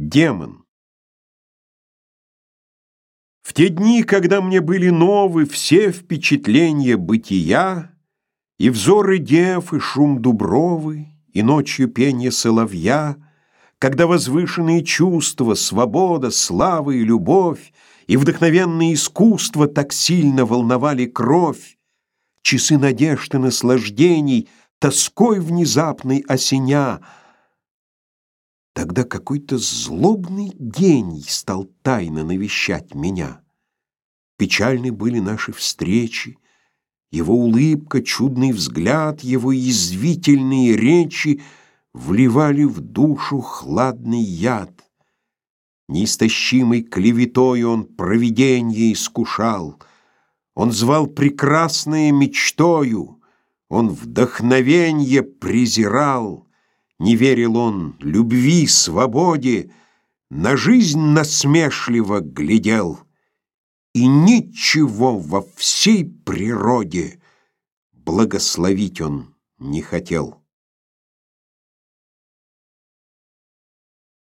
Демон. В те дни, когда мне были новы все впечатления бытия, И взоры дев, и шум дубровы, и ночью пение соловья, Когда возвышенные чувства, свобода, слава и любовь И вдохновенное искусство так сильно волновали кровь, Часы надежд и наслаждений, тоской внезапной осеня — Тогда какой-то злобный гений стал тайно навещать меня. Печальны были наши встречи, его улыбка, чудный взгляд, его язвительные речи вливали в душу хладный яд. Неистощимой клеветой он провиденье искушал. Он звал прекрасное мечтою, он вдохновенье презирал. Не верил он любви, свободе, На жизнь насмешливо глядел, И ничего во всей природе Благословить он не хотел.